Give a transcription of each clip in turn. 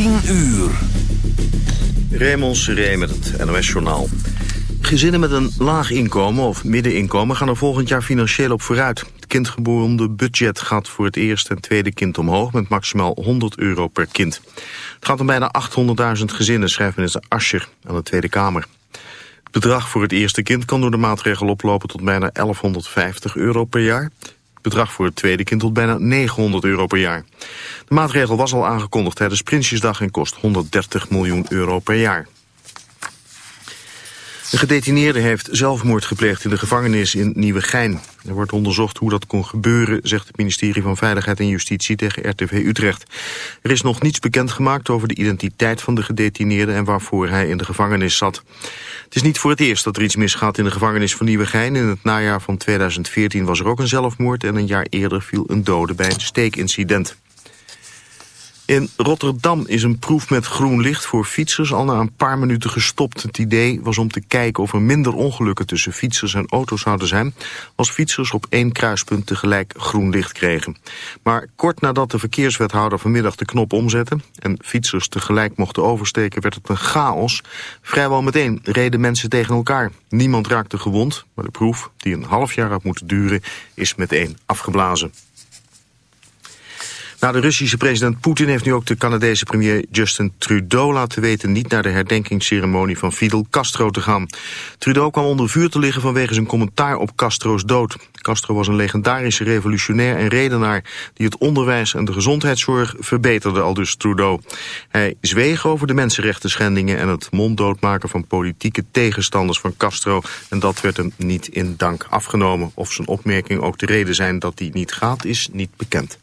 10 uur. Raymond Seré met het NOS-journaal. Gezinnen met een laag inkomen of middeninkomen gaan er volgend jaar financieel op vooruit. Het kindgeboren budget gaat voor het eerste en tweede kind omhoog met maximaal 100 euro per kind. Het gaat om bijna 800.000 gezinnen, schrijft minister Ascher aan de Tweede Kamer. Het bedrag voor het eerste kind kan door de maatregel oplopen tot bijna 1150 euro per jaar. Bedrag voor het tweede kind tot bijna 900 euro per jaar. De maatregel was al aangekondigd tijdens Prinsjesdag en kost 130 miljoen euro per jaar. Een gedetineerde heeft zelfmoord gepleegd in de gevangenis in Nieuwegein. Er wordt onderzocht hoe dat kon gebeuren, zegt het ministerie van Veiligheid en Justitie tegen RTV Utrecht. Er is nog niets bekendgemaakt over de identiteit van de gedetineerde en waarvoor hij in de gevangenis zat. Het is niet voor het eerst dat er iets misgaat in de gevangenis van Nieuwegein. In het najaar van 2014 was er ook een zelfmoord en een jaar eerder viel een dode bij een steekincident. In Rotterdam is een proef met groen licht voor fietsers al na een paar minuten gestopt. Het idee was om te kijken of er minder ongelukken tussen fietsers en auto's zouden zijn... als fietsers op één kruispunt tegelijk groen licht kregen. Maar kort nadat de verkeerswethouder vanmiddag de knop omzette... en fietsers tegelijk mochten oversteken, werd het een chaos. Vrijwel meteen reden mensen tegen elkaar. Niemand raakte gewond, maar de proef, die een half jaar had moeten duren, is meteen afgeblazen. Nou, de Russische president Poetin heeft nu ook de Canadese premier Justin Trudeau laten weten niet naar de herdenkingsceremonie van Fidel Castro te gaan. Trudeau kwam onder vuur te liggen vanwege zijn commentaar op Castro's dood. Castro was een legendarische revolutionair en redenaar die het onderwijs en de gezondheidszorg verbeterde, al dus Trudeau. Hij zweeg over de mensenrechten schendingen en het monddoodmaken van politieke tegenstanders van Castro en dat werd hem niet in dank afgenomen. Of zijn opmerking ook de reden zijn dat hij niet gaat is niet bekend.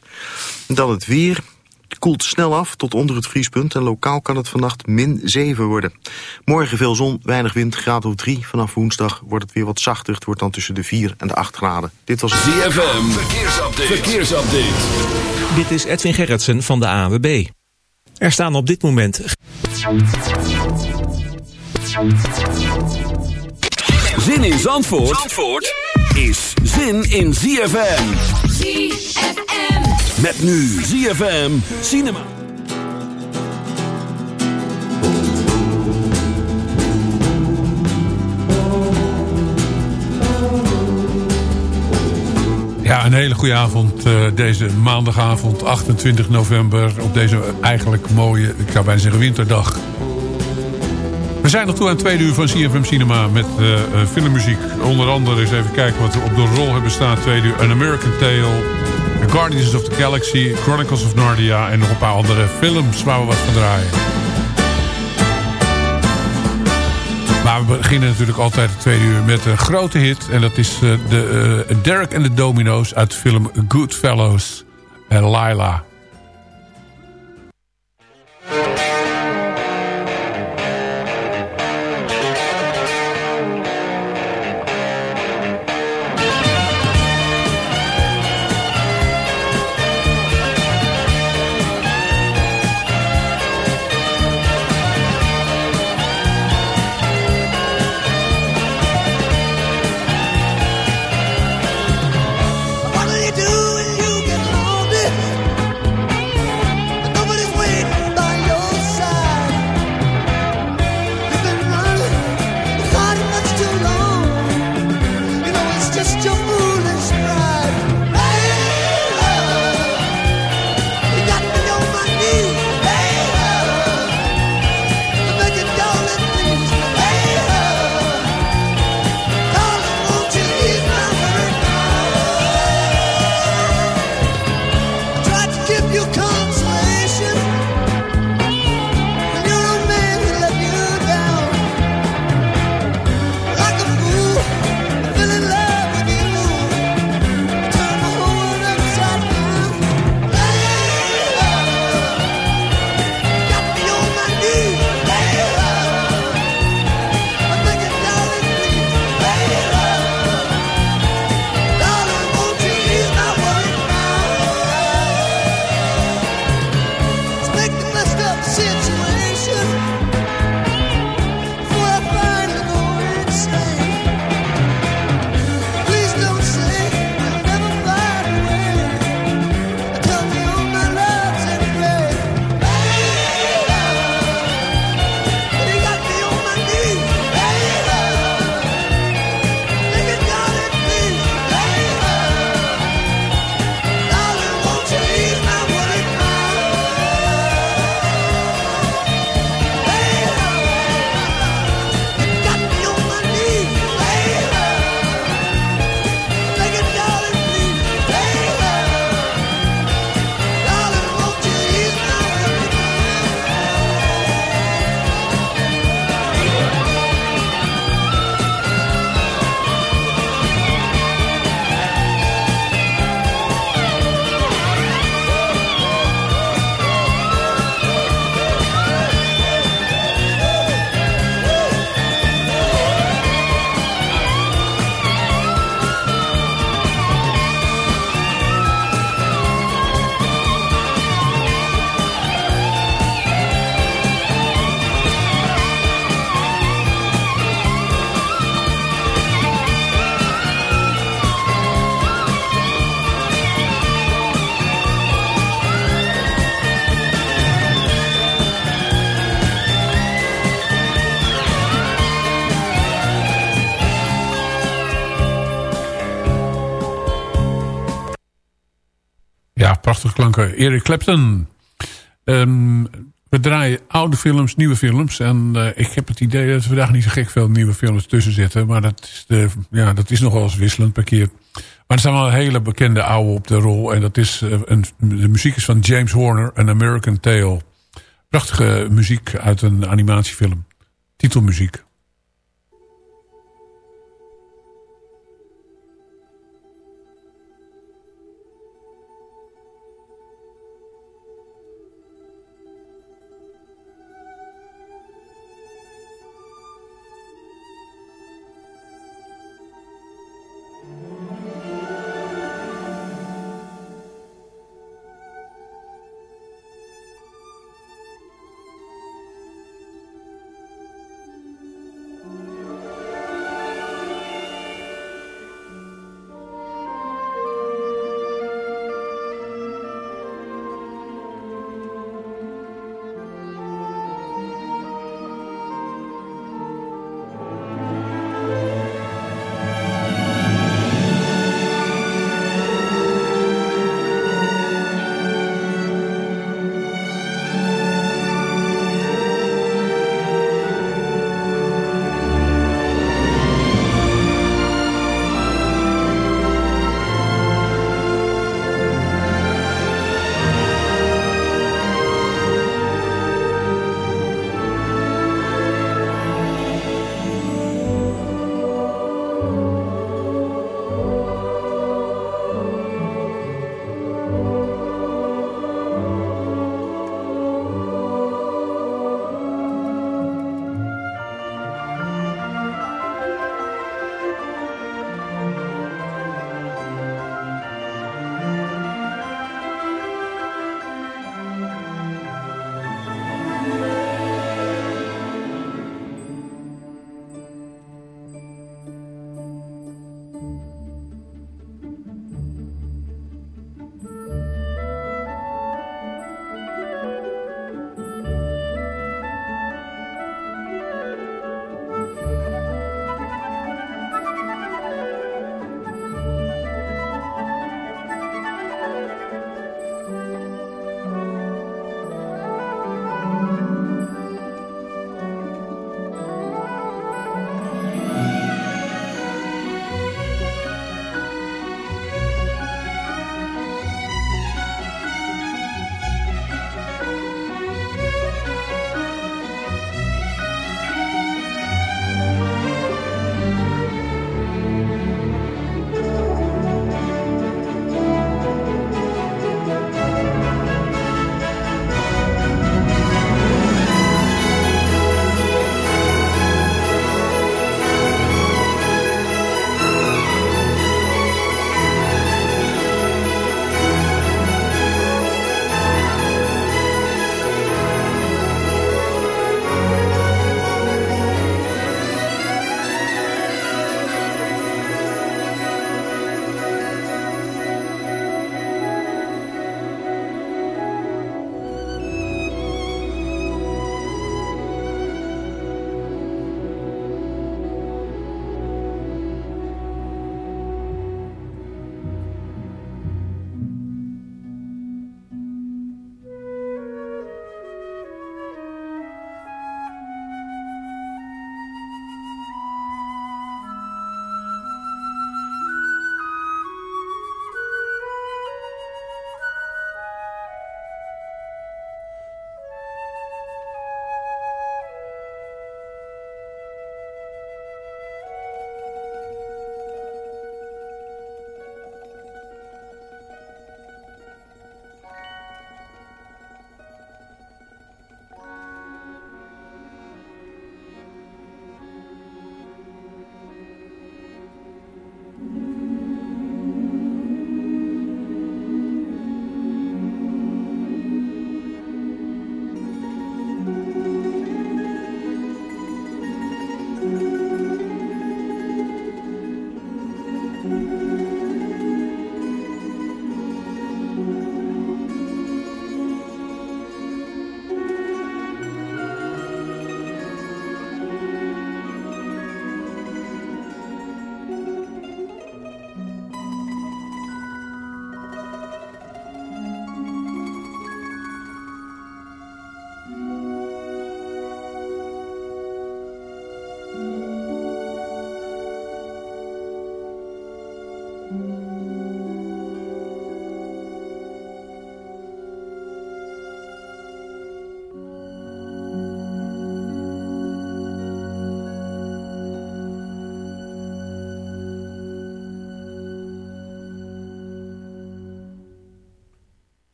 Dan het weer. Het koelt snel af tot onder het vriespunt en lokaal kan het vannacht min 7 worden. Morgen veel zon, weinig wind, graad of 3. Vanaf woensdag wordt het weer wat zachter. Het wordt dan tussen de 4 en de 8 graden. Dit was ZFM, verkeersupdate. verkeersupdate. Dit is Edwin Gerritsen van de AWB. Er staan op dit moment... Zin in Zandvoort, Zandvoort is zin in ZFM. ZFM. Met nu ZFM Cinema. Ja, een hele goede avond. Uh, deze maandagavond, 28 november. Op deze eigenlijk mooie, ik zou bijna zeggen winterdag. We zijn nog toe aan tweede uur van CFM Cinema met uh, filmmuziek. Onder andere eens even kijken wat we op de rol hebben staan. Tweede uur An American Tale, The Guardians of the Galaxy, Chronicles of Narnia... en nog een paar andere films waar we wat van draaien. Maar we beginnen natuurlijk altijd het tweede uur met een grote hit. En dat is uh, de, uh, Derek and the Dominoes uit de film Goodfellows en Lila. Eric Clapton. Ehm, we draaien oude films, nieuwe films. En uh, ik heb het idee dat we daar niet zo gek veel nieuwe films tussen zitten. Maar dat is, de, ja, dat is nogal eens wisselend per keer. Maar er staan wel hele bekende oude op de rol. En dat is, uh, een, de muziek is van James Horner, An American Tale. Prachtige muziek uit een animatiefilm. Titelmuziek.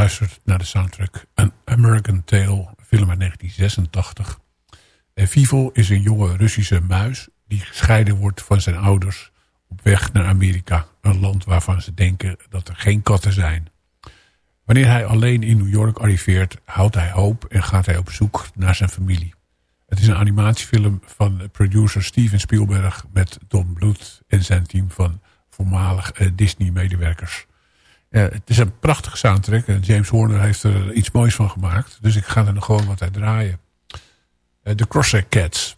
Luistert naar de soundtrack An American Tale, film uit 1986. En Vivo is een jonge Russische muis die gescheiden wordt van zijn ouders op weg naar Amerika. Een land waarvan ze denken dat er geen katten zijn. Wanneer hij alleen in New York arriveert, houdt hij hoop en gaat hij op zoek naar zijn familie. Het is een animatiefilm van producer Steven Spielberg met Don Bluth en zijn team van voormalig eh, Disney-medewerkers. Uh, het is een prachtige soundtrack en James Horner heeft er iets moois van gemaakt. Dus ik ga er nog gewoon wat uit draaien. Uh, The Crosshair Cats.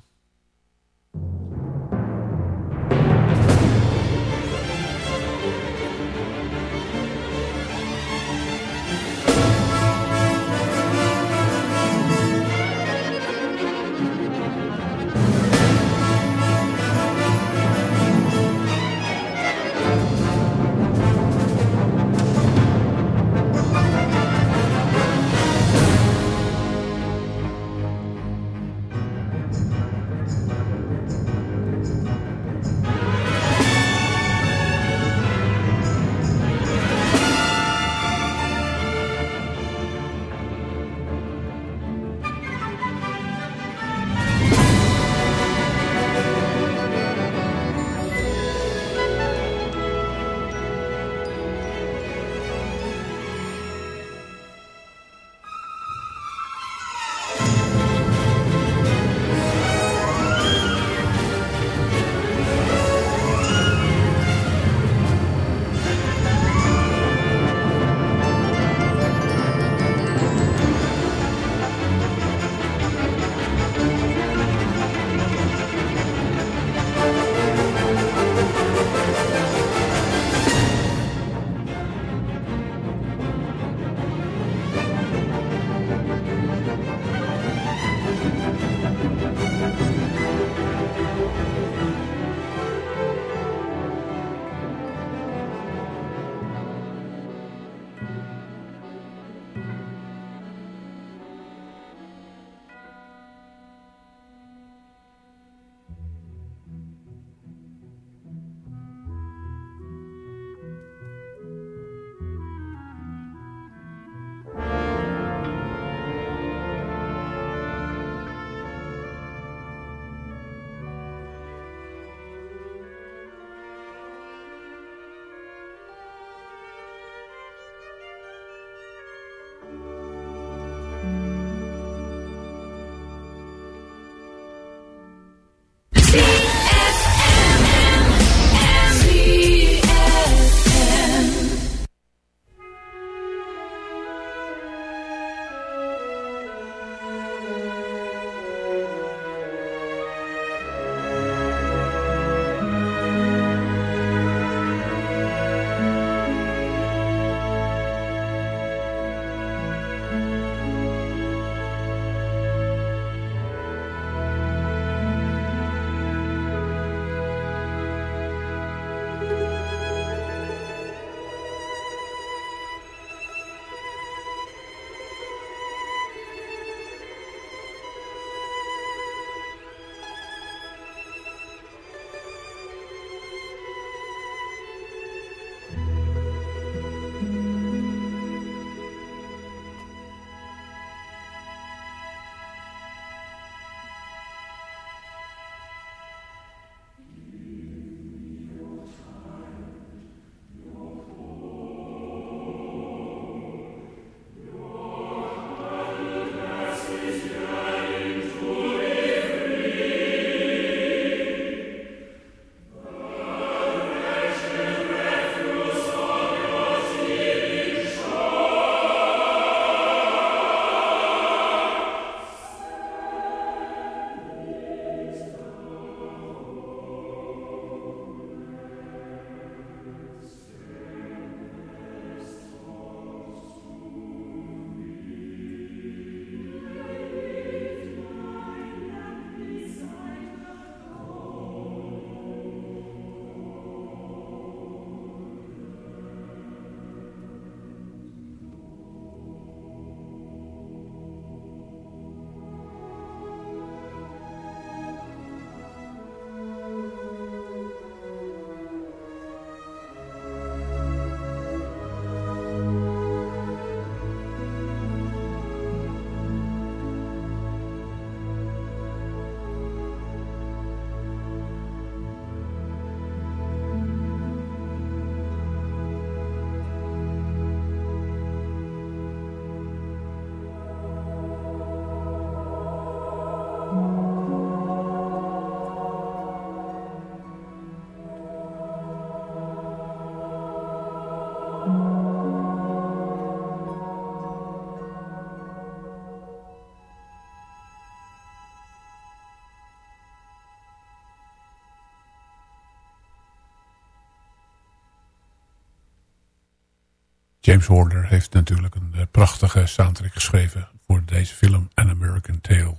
James Horner heeft natuurlijk een uh, prachtige soundtrack geschreven voor deze film An American Tale.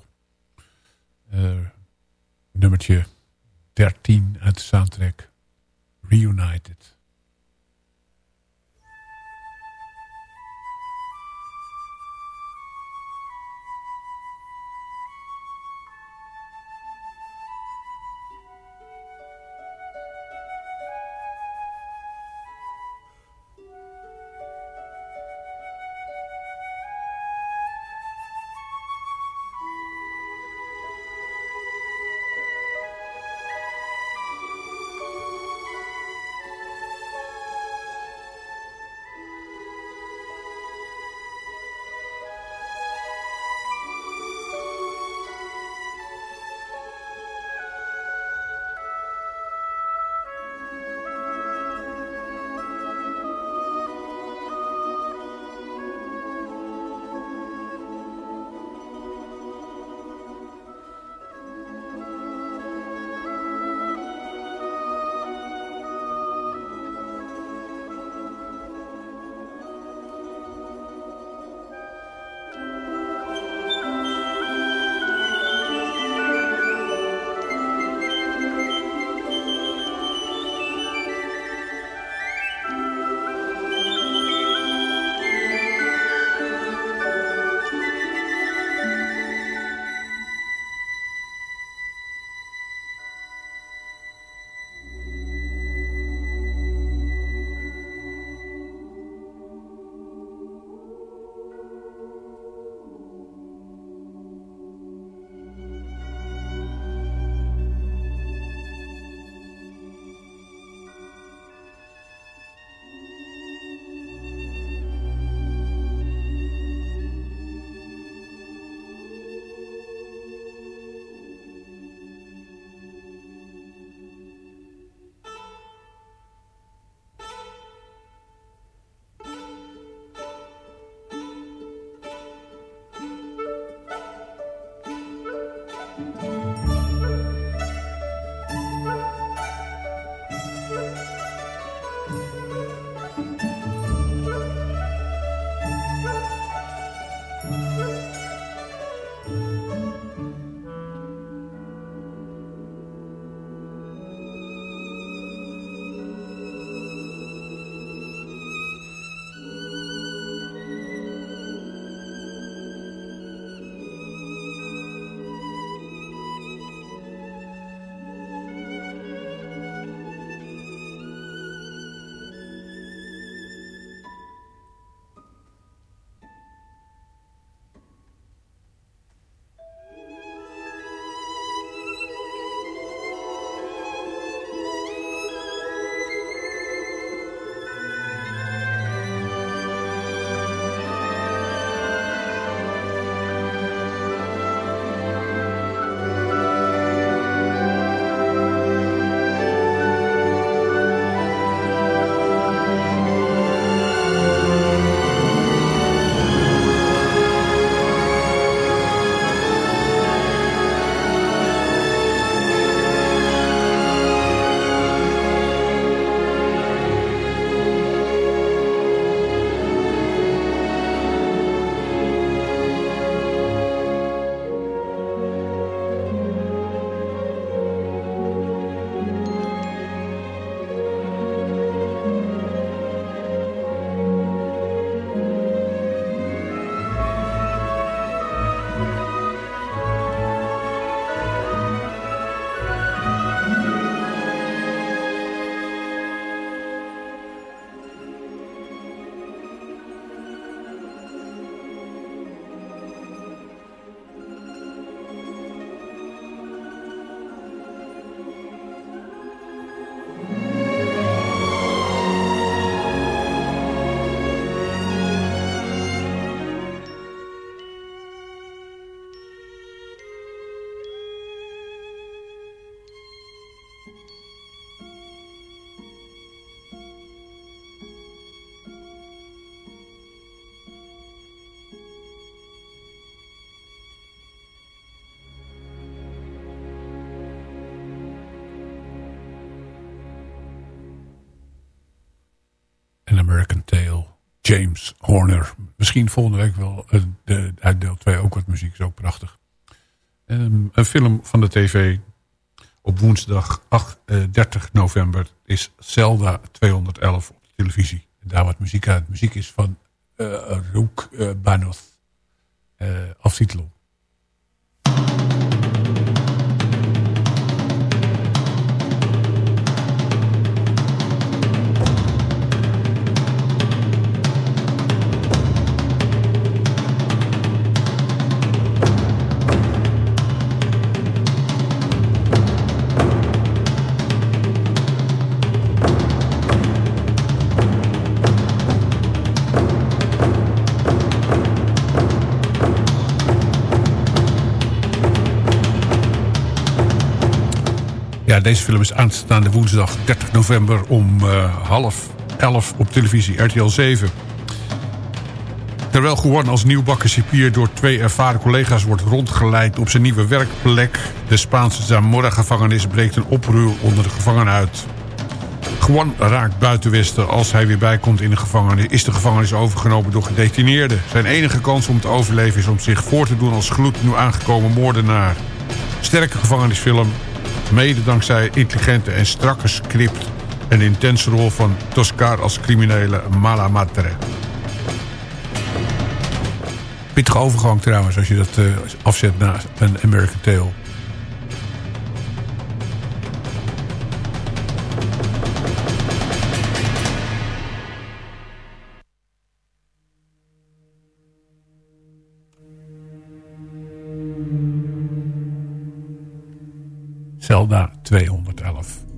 Uh, nummertje 13 uit de soundtrack Reunited. American Tale James Horner. Misschien volgende week wel uh, de, uit deel 2 ook wat muziek. Is ook prachtig. Um, een film van de tv op woensdag 8, uh, 30 november is Zelda 211 op de televisie. En daar wat muziek uit. Muziek is van uh, Roek uh, Banoth. Uh, deze film is aanstaande woensdag 30 november om uh, half elf op televisie RTL 7. Terwijl Juan als nieuwbakken cipier door twee ervaren collega's wordt rondgeleid op zijn nieuwe werkplek... de Spaanse Zamora-gevangenis breekt een oproer onder de gevangenen uit. Juan raakt buitenwesten als hij weer bijkomt in de gevangenis... is de gevangenis overgenomen door gedetineerden. Zijn enige kans om te overleven is om zich voor te doen als gloednieuw aangekomen moordenaar. Sterke gevangenisfilm Mede dankzij intelligente en strakke script... en intense rol van Toscar als criminele Malamatre. Pittige overgang trouwens, als je dat uh, afzet naar een American Tale. Zelda 211.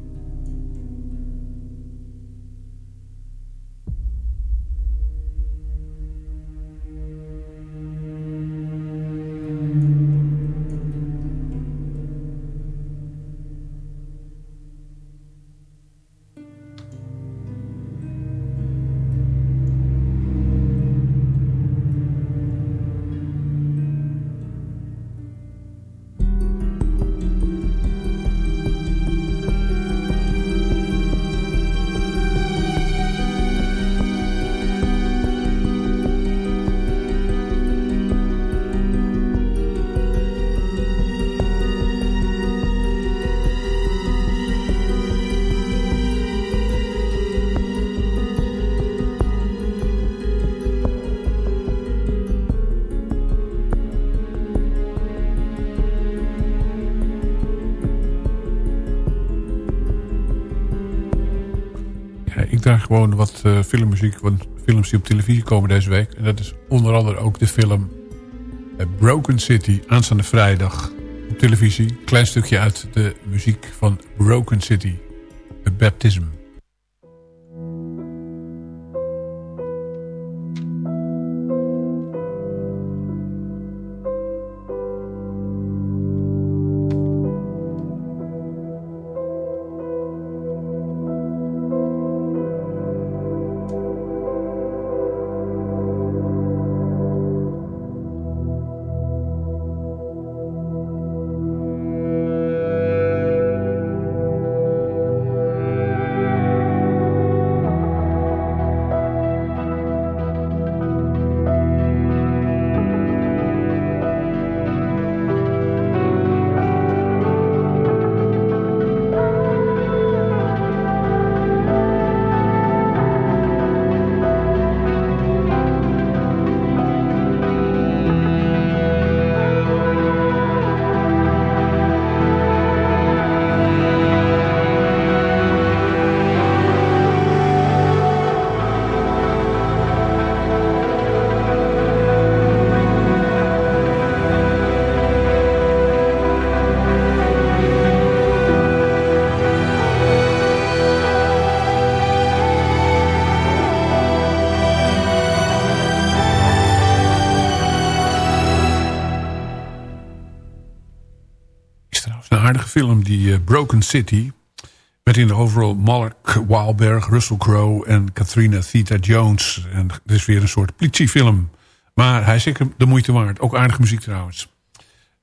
Gewoon wat uh, filmmuziek van films die op televisie komen deze week. En dat is onder andere ook de film uh, Broken City, aanstaande vrijdag op televisie. Klein stukje uit de muziek van Broken City, A Baptism. Film, die uh, Broken City... met in de overal Mark Wahlberg, Russell Crowe en Katrina Theta Jones. En het is weer een soort politiefilm. Maar hij is zeker de moeite waard. Ook aardige muziek trouwens.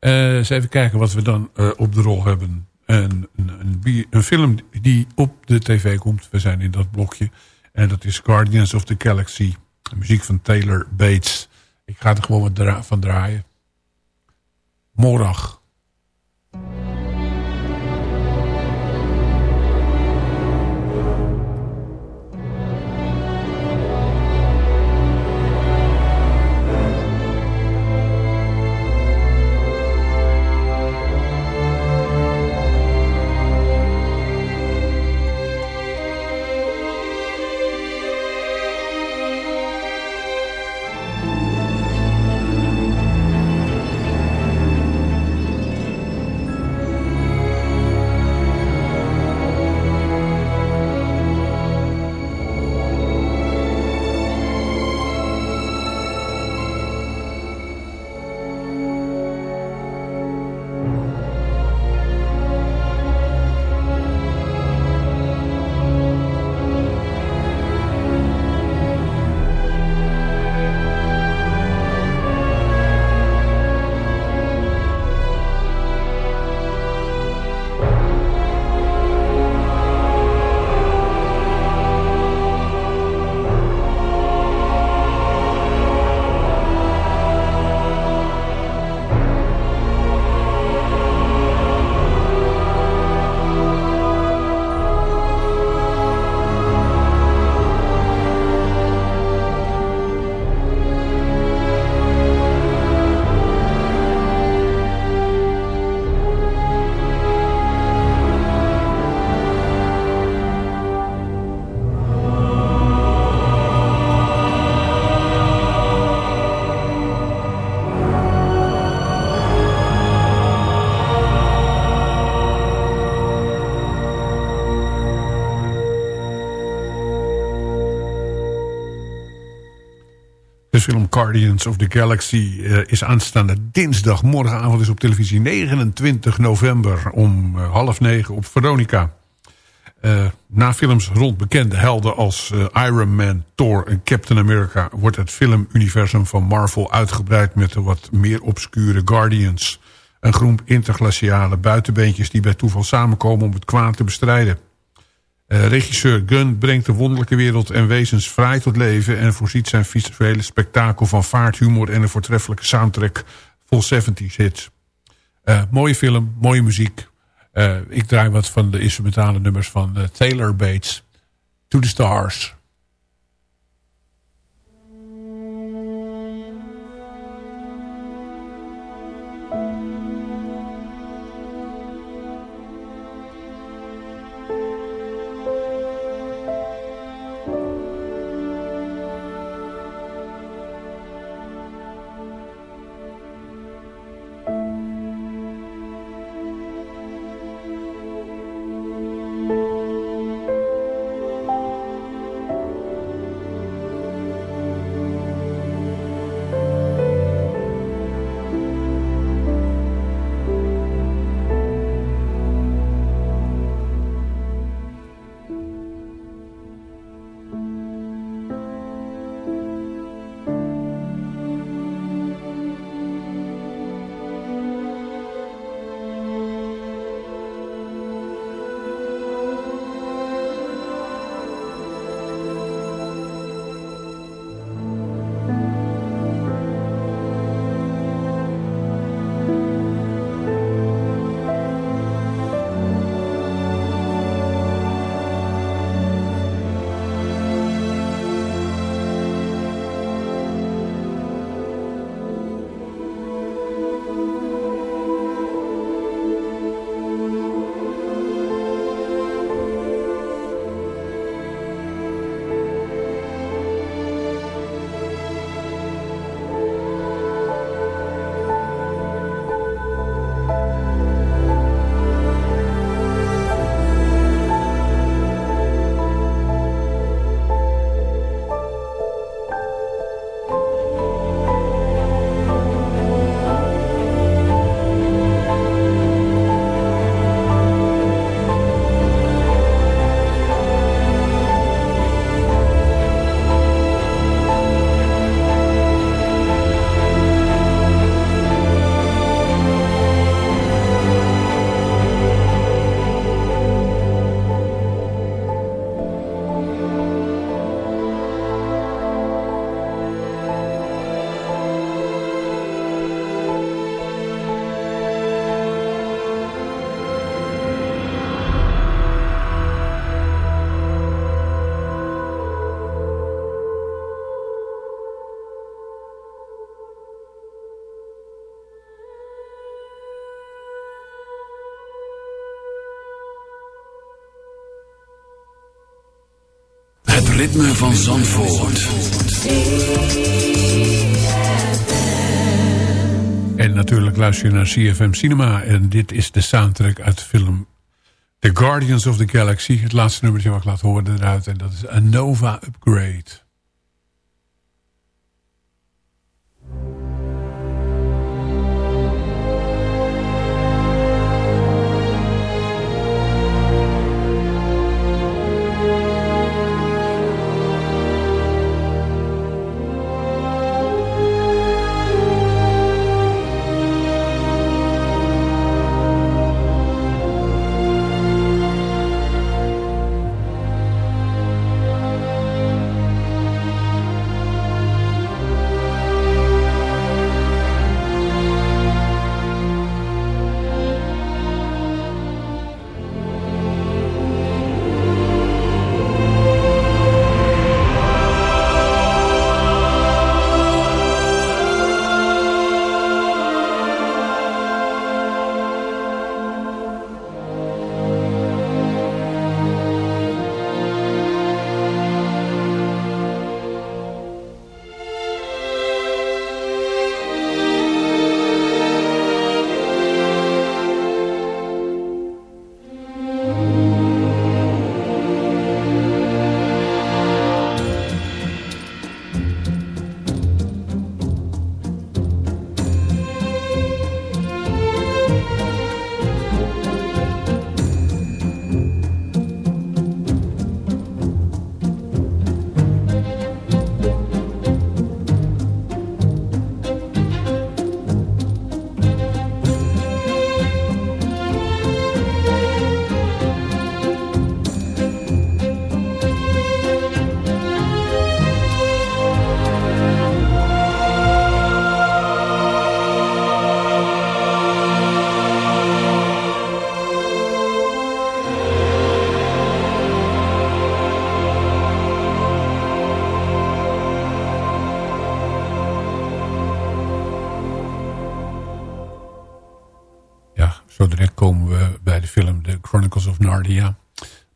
Uh, eens even kijken wat we dan uh, op de rol hebben. Een, een, een, film die op de tv komt. We zijn in dat blokje. En dat is Guardians of the Galaxy muziek van Taylor Bates. Ik ga er gewoon wat van draaien. Morag. Film Guardians of the Galaxy uh, is aanstaande dinsdag. Morgenavond is op televisie 29 november om uh, half negen op Veronica. Uh, na films rond bekende helden als Iron Man, Thor en Captain America... wordt het filmuniversum van Marvel uitgebreid met de wat meer obscure Guardians. Een groep interglaciale buitenbeentjes die bij toeval samenkomen om het kwaad te bestrijden. Uh, regisseur Gunn brengt de wonderlijke wereld en wezens vrij tot leven... en voorziet zijn visuele spektakel van vaart, humor... en een voortreffelijke soundtrack vol 70s hits. Uh, mooie film, mooie muziek. Uh, ik draai wat van de instrumentale nummers van Taylor Bates. To the Stars. Ritme van Zandvoort. En natuurlijk luister je naar CFM Cinema. En dit is de soundtrack uit de film The Guardians of the Galaxy. Het laatste nummertje wat ik laat horen eruit. En dat is A Nova Upgrade.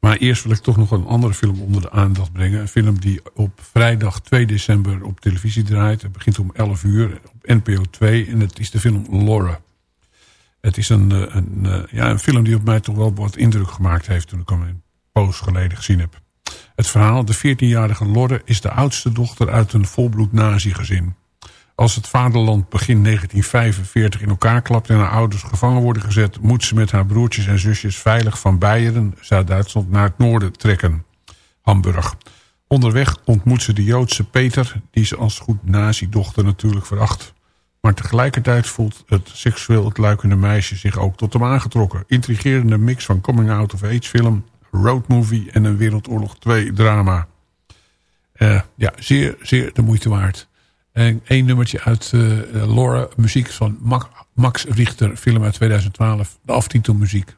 Maar eerst wil ik toch nog een andere film onder de aandacht brengen. Een film die op vrijdag 2 december op televisie draait. Het begint om 11 uur op NPO 2. En het is de film Laura. Het is een, eh, een, eh, ja, een film die op mij toch wel wat indruk gemaakt heeft... toen ik hem een poos geleden gezien heb. Het verhaal, de 14-jarige Lorre is de oudste dochter uit een volbloed nazi-gezin. Als het vaderland begin 1945 in elkaar klapt en haar ouders gevangen worden gezet... moet ze met haar broertjes en zusjes veilig van Beieren, Zuid-Duitsland, naar het noorden trekken. Hamburg. Onderweg ontmoet ze de Joodse Peter, die ze als goed nazi-dochter natuurlijk veracht. Maar tegelijkertijd voelt het seksueel het luikende meisje zich ook tot hem aangetrokken. Intrigerende mix van coming-out-of-age film, roadmovie en een Wereldoorlog 2 drama. Uh, ja, zeer, zeer de moeite waard. En één nummertje uit uh, Laura, muziek van Max Richter, film uit 2012. De aftitelmuziek.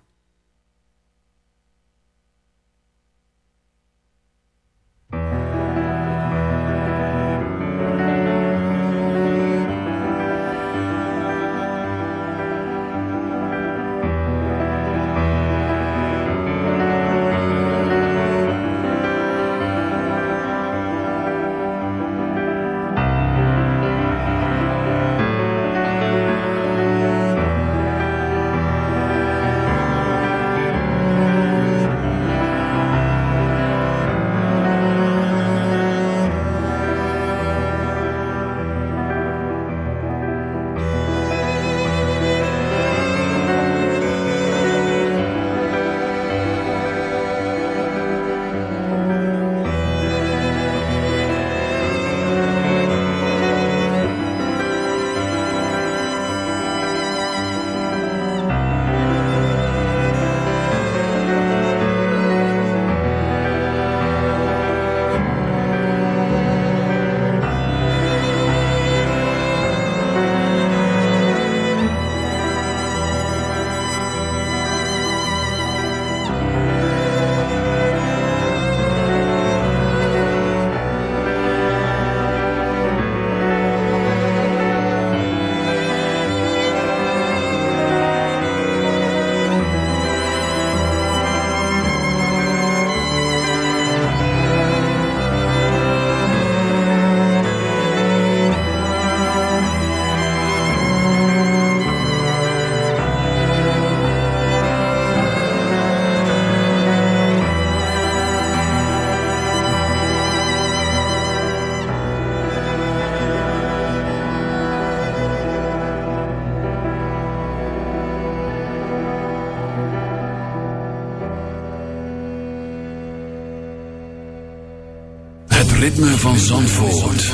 Ritme van Zandvoort.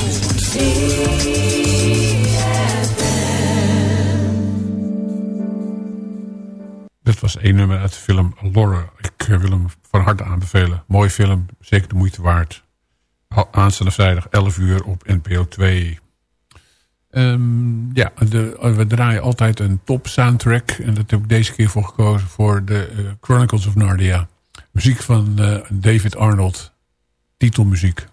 Dit was één nummer uit de film Lore. Ik wil hem van harte aanbevelen. Mooie film, zeker de moeite waard. Aanstaande vrijdag 11 uur op NPO 2. Um, ja, de, we draaien altijd een top soundtrack. En dat heb ik deze keer voor gekozen voor de uh, Chronicles of Narnia. Muziek van David Arnold. Titelmuziek.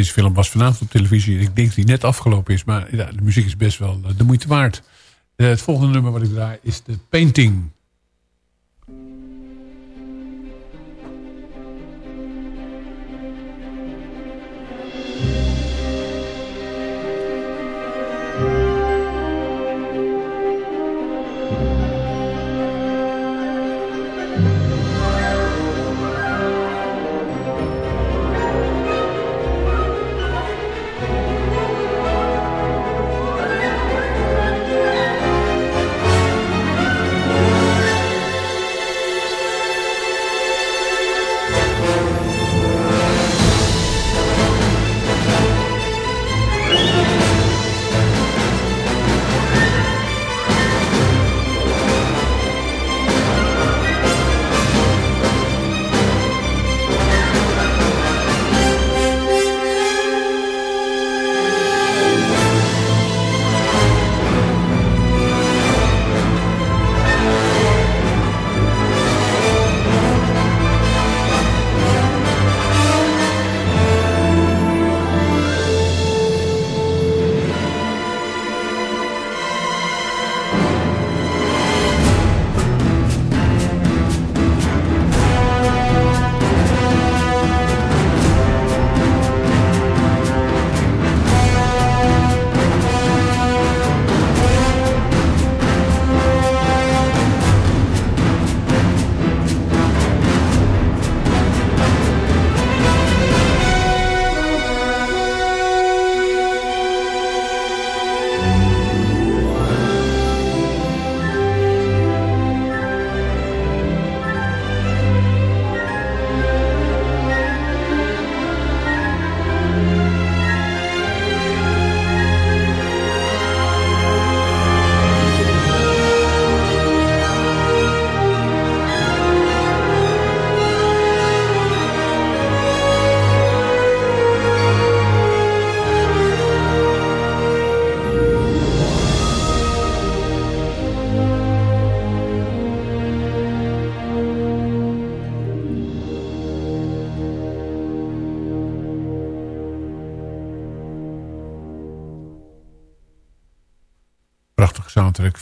Deze film was vanavond op televisie. Ik denk dat die net afgelopen is. Maar ja, de muziek is best wel de moeite waard. Eh, het volgende nummer wat ik draai is de Painting.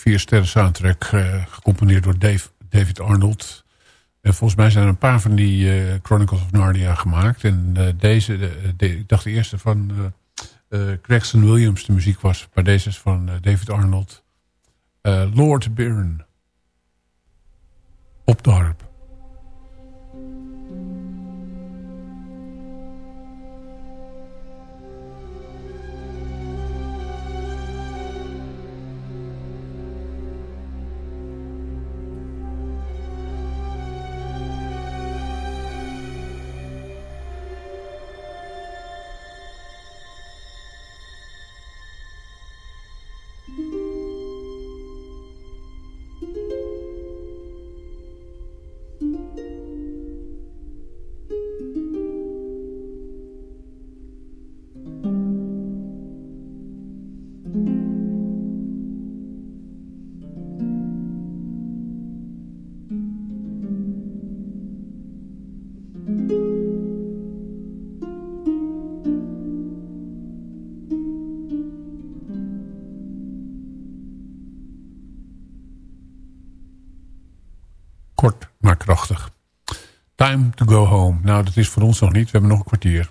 Vier sterren soundtrack. Uh, gecomponeerd door Dave, David Arnold. En volgens mij zijn er een paar van die uh, Chronicles of Narnia gemaakt. En uh, deze, de, de, ik dacht de eerste van Gregson Williams de muziek was. Maar deze is van David Arnold. Lord Byrne. Op de harp. Nou, dat is voor ons nog niet. We hebben nog een kwartier.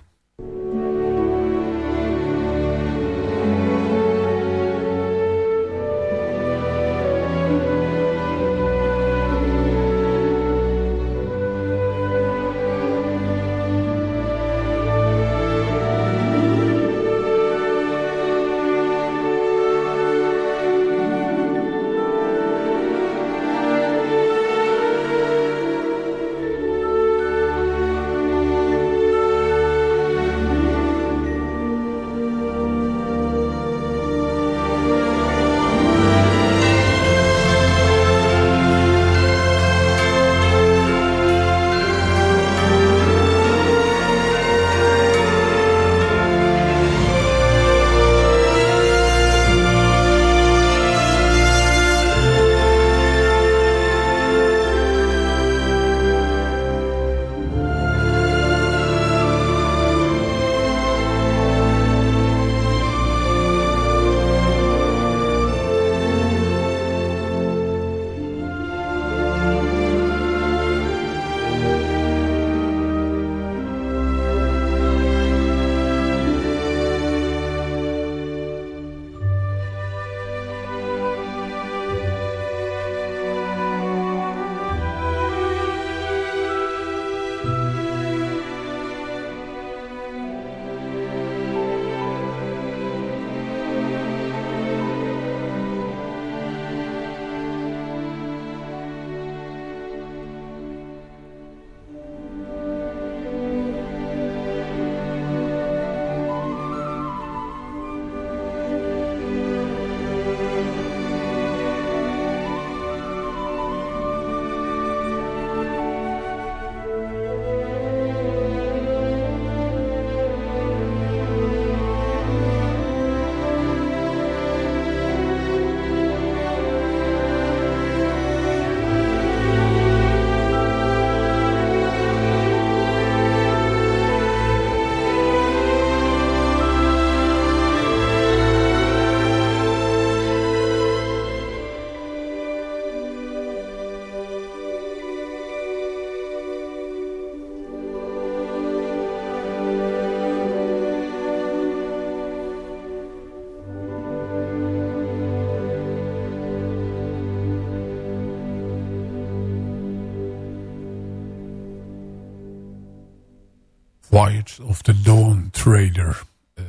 Quiet of the Dawn Trader. Uh,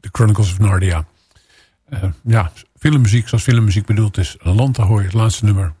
the Chronicles of Narnia. Uh, ja, filmmuziek zoals filmmuziek bedoeld is. Lantahoy, het laatste nummer.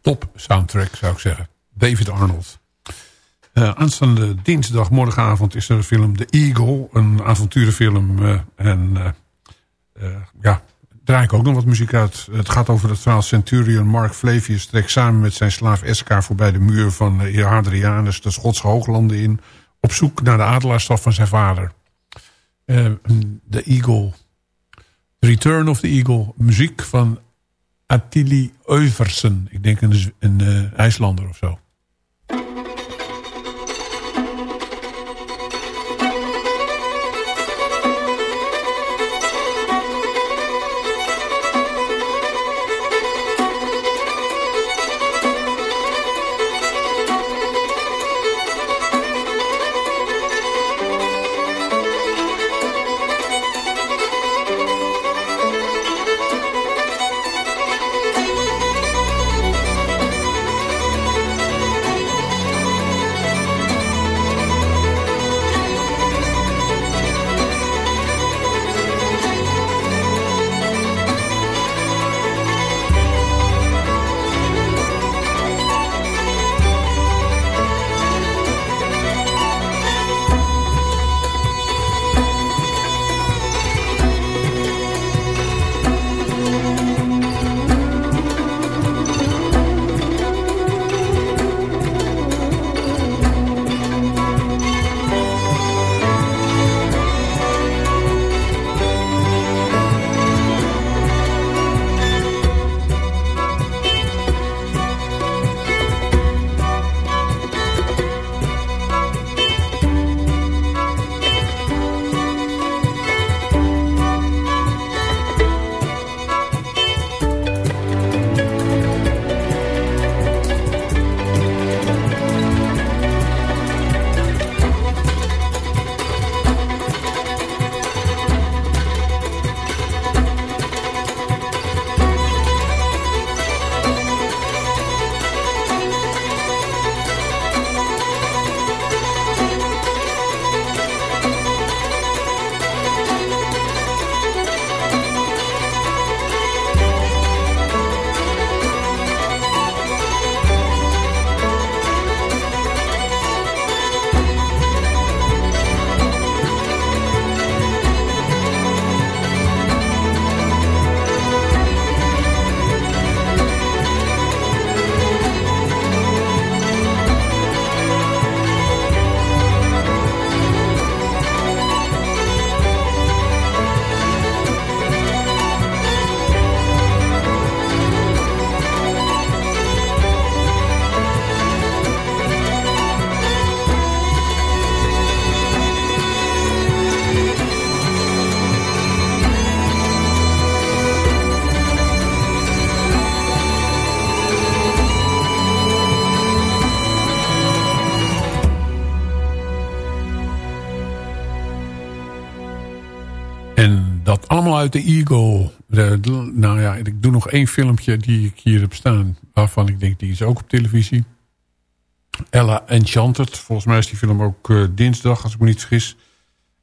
Top soundtrack zou ik zeggen. David Arnold. Uh, aanstaande dinsdag, morgenavond, is er een film The Eagle. Een avonturenfilm. Uh, en uh, ja, draai ik ook nog wat muziek uit. Het gaat over het verhaal Centurion Mark Flavius trekt samen met zijn slaaf Esca voorbij de muur van Hadrianus de Schotse hooglanden in. Op zoek naar de adelaarsstaf van zijn vader. The Eagle. Return of the Eagle. Muziek van Attili Euversen. Ik denk een, een, een IJslander of zo. Uit de Eagle. nou ja, ik doe nog één filmpje die ik hier heb staan. Waarvan ik denk, die is ook op televisie. Ella Enchanted. Volgens mij is die film ook uh, dinsdag, als ik me niet vergis.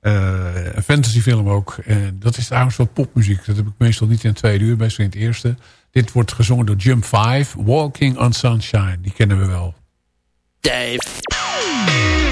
Uh, een fantasyfilm ook. Dat is trouwens wat popmuziek. Dat heb ik meestal niet in het tweede uur, best in het eerste. Dit wordt gezongen door Jump 5. Walking on Sunshine. Die kennen we wel. Dave.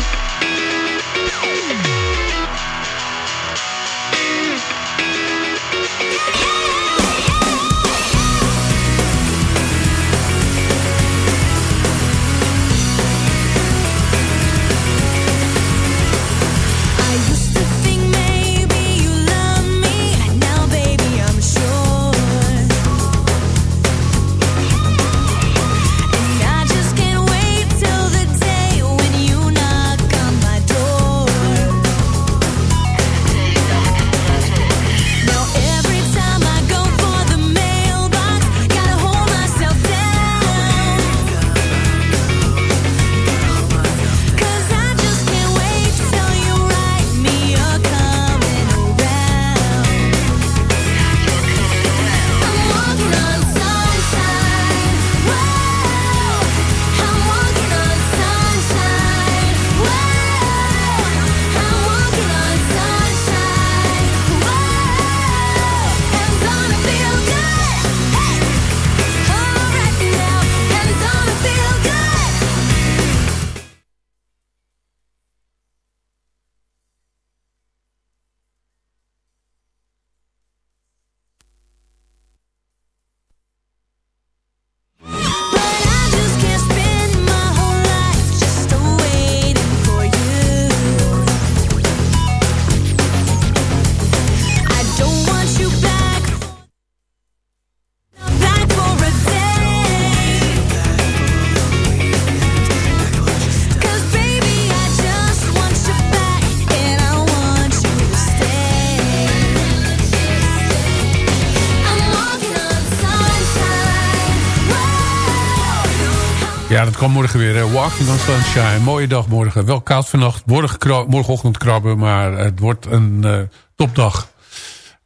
Ja, dat kan morgen weer. Hè. Walking on Sunshine. Mooie dag morgen. Wel koud vannacht. Morgen, morgenochtend krabben. Maar het wordt een uh, topdag.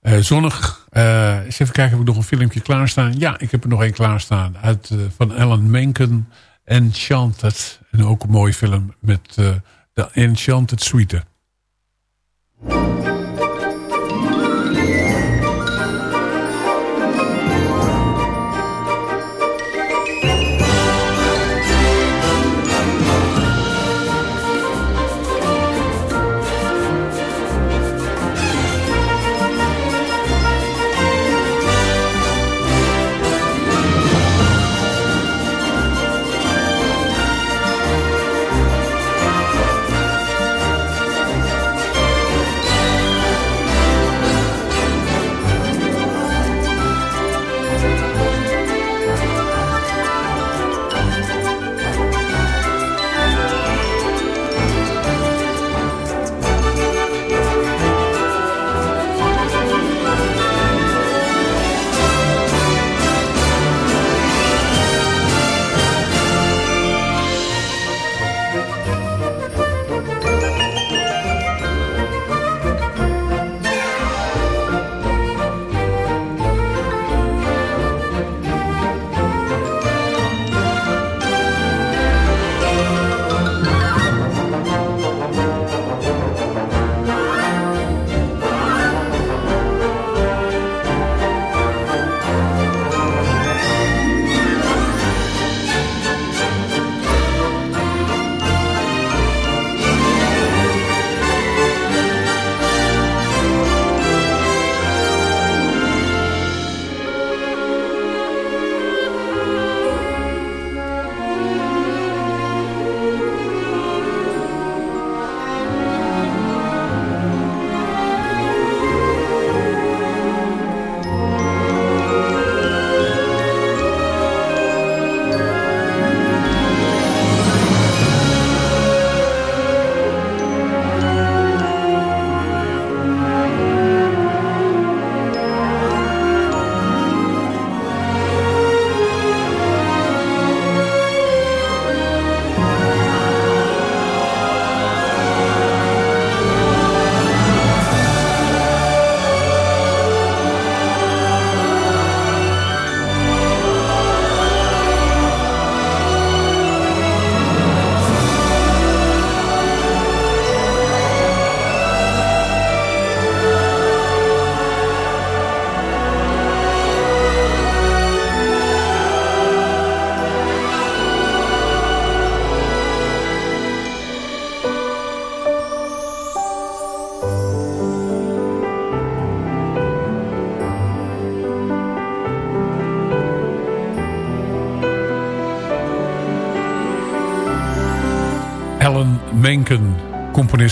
Uh, zonnig. Uh, eens even kijken of ik nog een filmpje klaarstaan. Ja, ik heb er nog één klaarstaan. Uit, van Alan Menken. Enchanted. En ook een mooie film met de Enchanted Suite.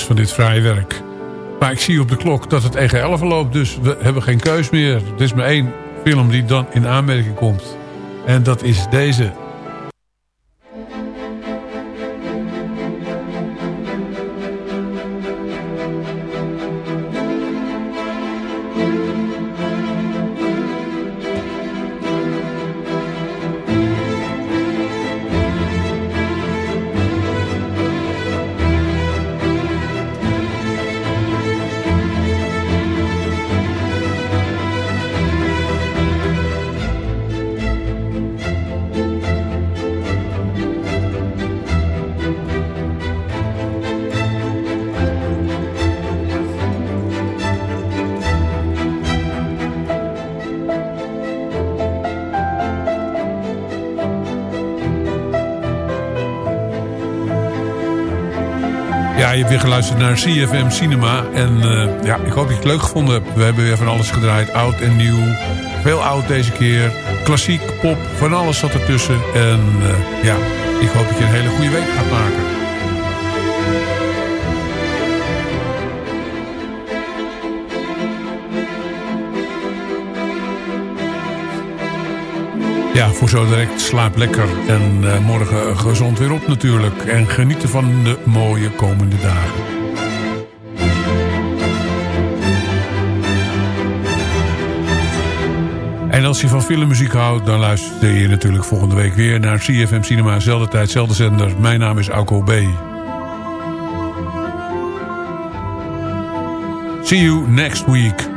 Van dit vrije werk. Maar ik zie op de klok dat het tegen 11 loopt, dus we hebben geen keus meer. Er is maar één film die dan in aanmerking komt. En dat is deze weer geluisterd naar CFM Cinema. En uh, ja, ik hoop dat je het leuk gevonden hebt. We hebben weer van alles gedraaid. Oud en nieuw. Veel oud deze keer. Klassiek, pop, van alles zat ertussen. En uh, ja, ik hoop dat je een hele goede week gaat maken. Ja, voor zo direct slaap lekker. En uh, morgen gezond weer op natuurlijk. En genieten van de mooie komende dagen. En als je van filmmuziek houdt, dan luister je natuurlijk volgende week weer naar CFM Cinema. Zelfde tijd, zelfde zender. Mijn naam is Alco B. See you next week.